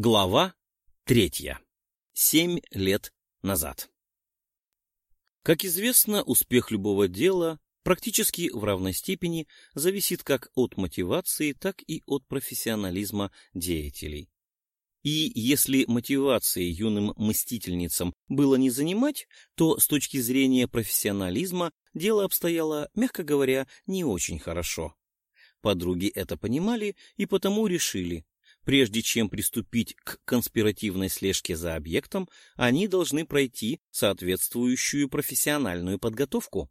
Глава третья. Семь лет назад. Как известно, успех любого дела практически в равной степени зависит как от мотивации, так и от профессионализма деятелей. И если мотивации юным мстительницам было не занимать, то с точки зрения профессионализма дело обстояло, мягко говоря, не очень хорошо. Подруги это понимали и потому решили, Прежде чем приступить к конспиративной слежке за объектом, они должны пройти соответствующую профессиональную подготовку.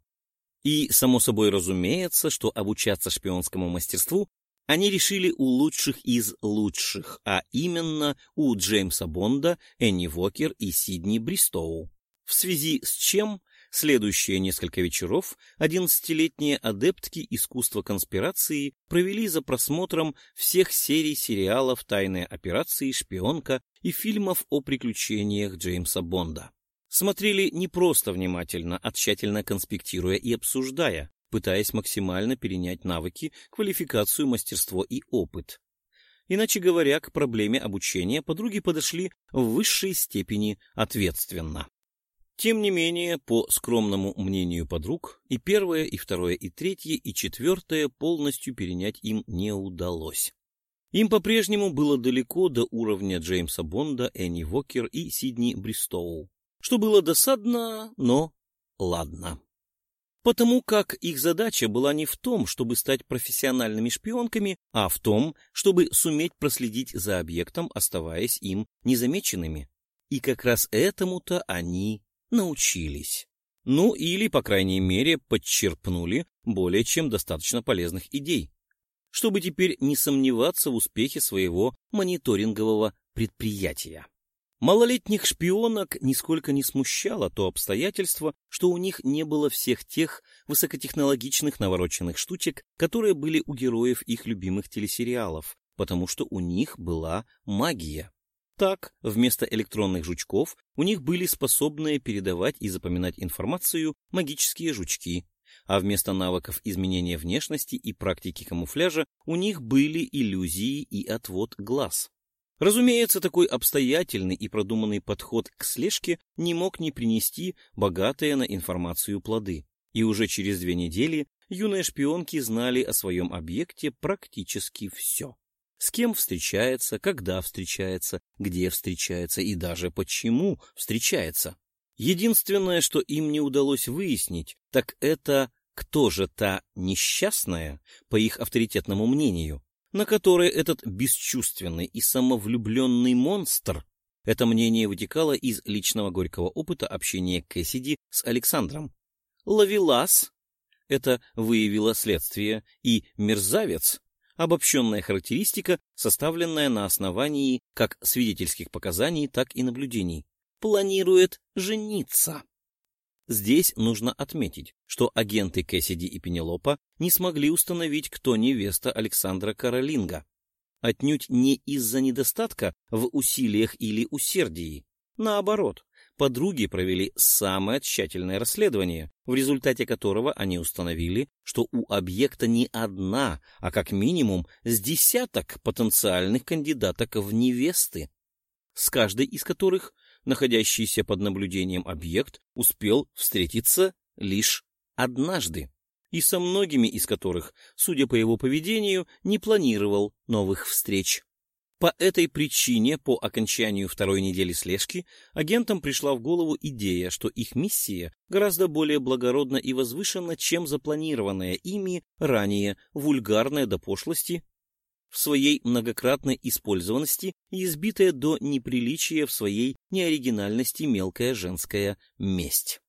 И, само собой разумеется, что обучаться шпионскому мастерству они решили у лучших из лучших, а именно у Джеймса Бонда, Энни Вокер и Сидни Бристоу. В связи с чем Следующие несколько вечеров одиннадцатилетние адептки искусства конспирации провели за просмотром всех серий сериалов «Тайные операции», «Шпионка» и фильмов о приключениях Джеймса Бонда. Смотрели не просто внимательно, а тщательно конспектируя и обсуждая, пытаясь максимально перенять навыки, квалификацию, мастерство и опыт. Иначе говоря, к проблеме обучения подруги подошли в высшей степени ответственно. Тем не менее, по скромному мнению подруг, и первое, и второе, и третье, и четвертое полностью перенять им не удалось. Им по-прежнему было далеко до уровня Джеймса Бонда, Энни Вокер и Сидни Бристоу, что было досадно, но ладно. Потому как их задача была не в том, чтобы стать профессиональными шпионками, а в том, чтобы суметь проследить за объектом, оставаясь им незамеченными. И как раз этому-то они научились. Ну или, по крайней мере, подчерпнули более чем достаточно полезных идей, чтобы теперь не сомневаться в успехе своего мониторингового предприятия. Малолетних шпионок нисколько не смущало то обстоятельство, что у них не было всех тех высокотехнологичных навороченных штучек, которые были у героев их любимых телесериалов, потому что у них была магия. Так, вместо электронных жучков у них были способные передавать и запоминать информацию магические жучки, а вместо навыков изменения внешности и практики камуфляжа у них были иллюзии и отвод глаз. Разумеется, такой обстоятельный и продуманный подход к слежке не мог не принести богатые на информацию плоды. И уже через две недели юные шпионки знали о своем объекте практически все с кем встречается, когда встречается, где встречается и даже почему встречается. Единственное, что им не удалось выяснить, так это кто же та несчастная, по их авторитетному мнению, на которой этот бесчувственный и самовлюбленный монстр это мнение вытекало из личного горького опыта общения Кэссиди с Александром. Лавелас — это выявило следствие, и мерзавец обобщенная характеристика, составленная на основании как свидетельских показаний, так и наблюдений. Планирует жениться. Здесь нужно отметить, что агенты Кэссиди и Пенелопа не смогли установить, кто невеста Александра Каролинга. Отнюдь не из-за недостатка в усилиях или усердии. Наоборот, подруги провели самое тщательное расследование, в результате которого они установили, что у объекта не одна, а как минимум с десяток потенциальных кандидаток в невесты, с каждой из которых находящийся под наблюдением объект успел встретиться лишь однажды, и со многими из которых, судя по его поведению, не планировал новых встреч. По этой причине, по окончанию второй недели слежки, агентам пришла в голову идея, что их миссия гораздо более благородна и возвышена, чем запланированная ими ранее вульгарная до пошлости в своей многократной использованности и избитая до неприличия в своей неоригинальности мелкая женская месть.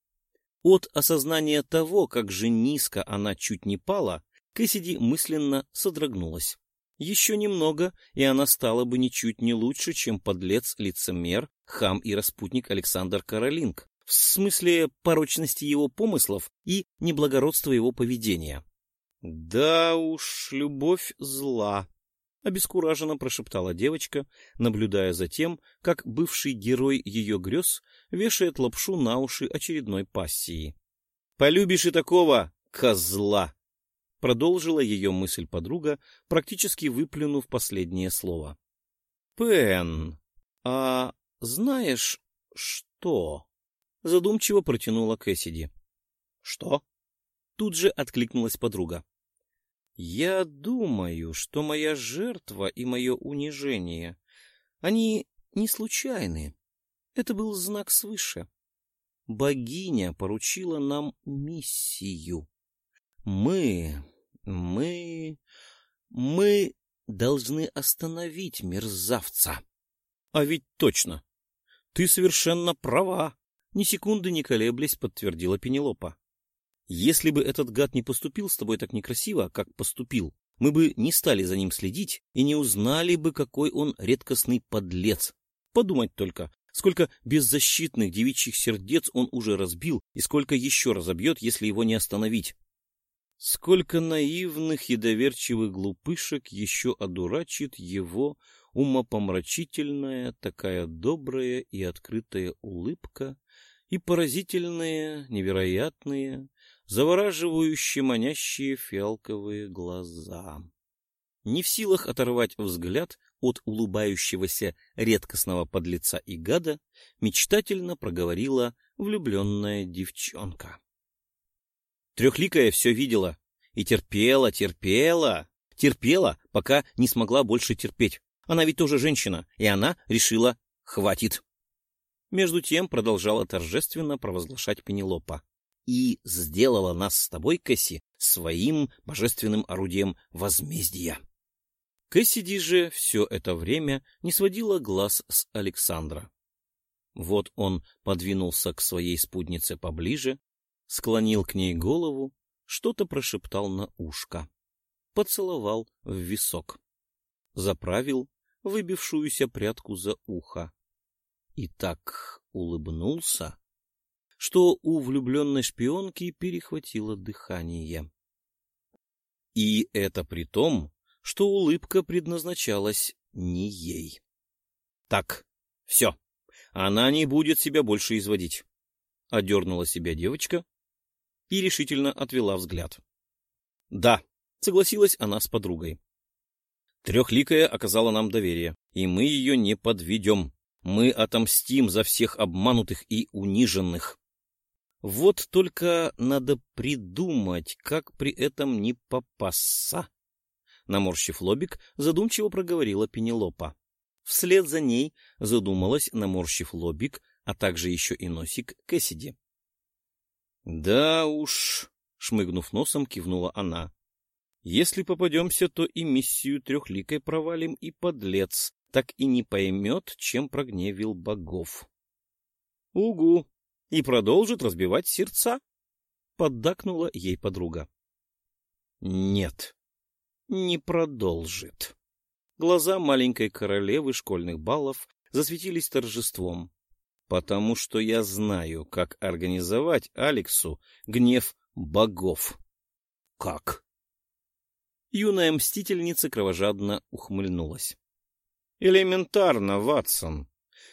От осознания того, как же низко она чуть не пала, Кэссиди мысленно содрогнулась. Еще немного, и она стала бы ничуть не лучше, чем подлец-лицемер, хам и распутник Александр Каролинг, в смысле порочности его помыслов и неблагородства его поведения. — Да уж, любовь зла, — обескураженно прошептала девочка, наблюдая за тем, как бывший герой ее грез вешает лапшу на уши очередной пассии. — Полюбишь и такого, козла! Продолжила ее мысль подруга, практически выплюнув последнее слово. «Пен!» — А знаешь что? — задумчиво протянула Кэссиди. — Что? — тут же откликнулась подруга. — Я думаю, что моя жертва и мое унижение, они не случайны. Это был знак свыше. Богиня поручила нам миссию. Мы, мы, мы должны остановить мерзавца. А ведь точно. Ты совершенно права. Ни секунды не колеблясь, подтвердила Пенелопа. Если бы этот гад не поступил с тобой так некрасиво, как поступил, мы бы не стали за ним следить и не узнали бы, какой он редкостный подлец. Подумать только, сколько беззащитных девичьих сердец он уже разбил и сколько еще разобьет, если его не остановить. Сколько наивных и доверчивых глупышек еще одурачит его умопомрачительная, такая добрая и открытая улыбка и поразительные, невероятные, завораживающие, манящие фиалковые глаза. Не в силах оторвать взгляд от улыбающегося редкостного подлеца и гада, мечтательно проговорила влюбленная девчонка. Трехликая все видела и терпела, терпела, терпела, пока не смогла больше терпеть. Она ведь тоже женщина, и она решила «хватит». Между тем продолжала торжественно провозглашать Пенелопа. «И сделала нас с тобой, Кэсси, своим божественным орудием возмездия». Кэссиди же все это время не сводила глаз с Александра. Вот он подвинулся к своей спутнице поближе, склонил к ней голову, что-то прошептал на ушко, поцеловал в висок, заправил выбившуюся прядку за ухо и так улыбнулся, что у влюбленной шпионки перехватило дыхание. И это при том, что улыбка предназначалась не ей. Так, все, она не будет себя больше изводить. Одернула себя девочка и решительно отвела взгляд. Да, согласилась она с подругой. Трехликая оказала нам доверие, и мы ее не подведем. Мы отомстим за всех обманутых и униженных. Вот только надо придумать, как при этом не попасться. Наморщив лобик, задумчиво проговорила Пенелопа. Вслед за ней задумалась, наморщив лобик, а также еще и носик Кэссиди. — Да уж, — шмыгнув носом, кивнула она. — Если попадемся, то и миссию трехликой провалим, и подлец так и не поймет, чем прогневил богов. — Угу! И продолжит разбивать сердца, — поддакнула ей подруга. — Нет, не продолжит. Глаза маленькой королевы школьных баллов засветились торжеством, потому что я знаю, как организовать Алексу гнев богов. Как? Юная мстительница кровожадно ухмыльнулась. Элементарно, Ватсон.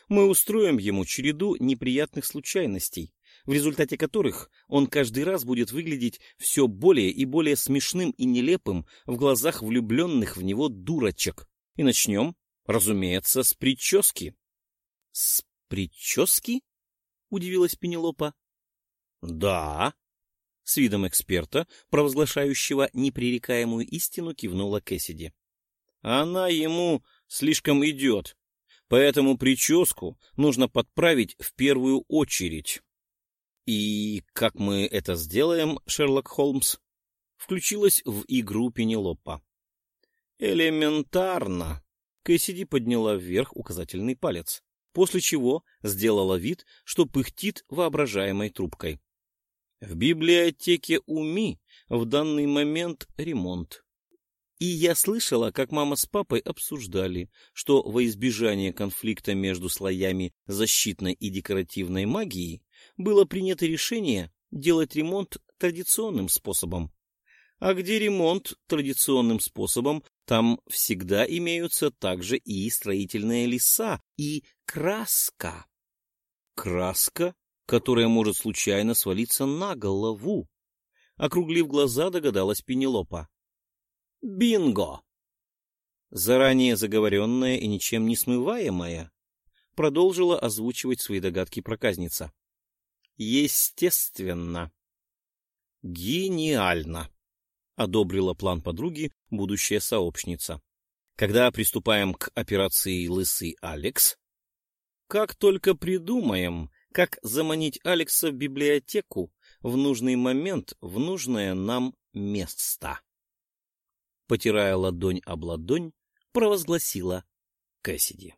Мы устроим ему череду неприятных случайностей, в результате которых он каждый раз будет выглядеть все более и более смешным и нелепым в глазах влюбленных в него дурочек. И начнем, разумеется, с прически. — С прически? — удивилась Пенелопа. — Да. С видом эксперта, провозглашающего непререкаемую истину, кивнула Кэссиди. — Она ему слишком идет, поэтому прическу нужно подправить в первую очередь. «И как мы это сделаем, Шерлок Холмс?» Включилась в игру Пенелопа. «Элементарно!» Кэссиди подняла вверх указательный палец, после чего сделала вид, что пыхтит воображаемой трубкой. В библиотеке УМИ в данный момент ремонт. И я слышала, как мама с папой обсуждали, что во избежание конфликта между слоями защитной и декоративной магии было принято решение делать ремонт традиционным способом. А где ремонт традиционным способом, там всегда имеются также и строительные леса, и краска. Краска, которая может случайно свалиться на голову. Округлив глаза, догадалась Пенелопа. Бинго! Заранее заговоренная и ничем не смываемая, продолжила озвучивать свои догадки проказница. Естественно. Гениально, одобрила план подруги будущая сообщница. Когда приступаем к операции «Лысый Алекс», как только придумаем, как заманить Алекса в библиотеку в нужный момент в нужное нам место. Потирая ладонь об ладонь, провозгласила Кэссиди.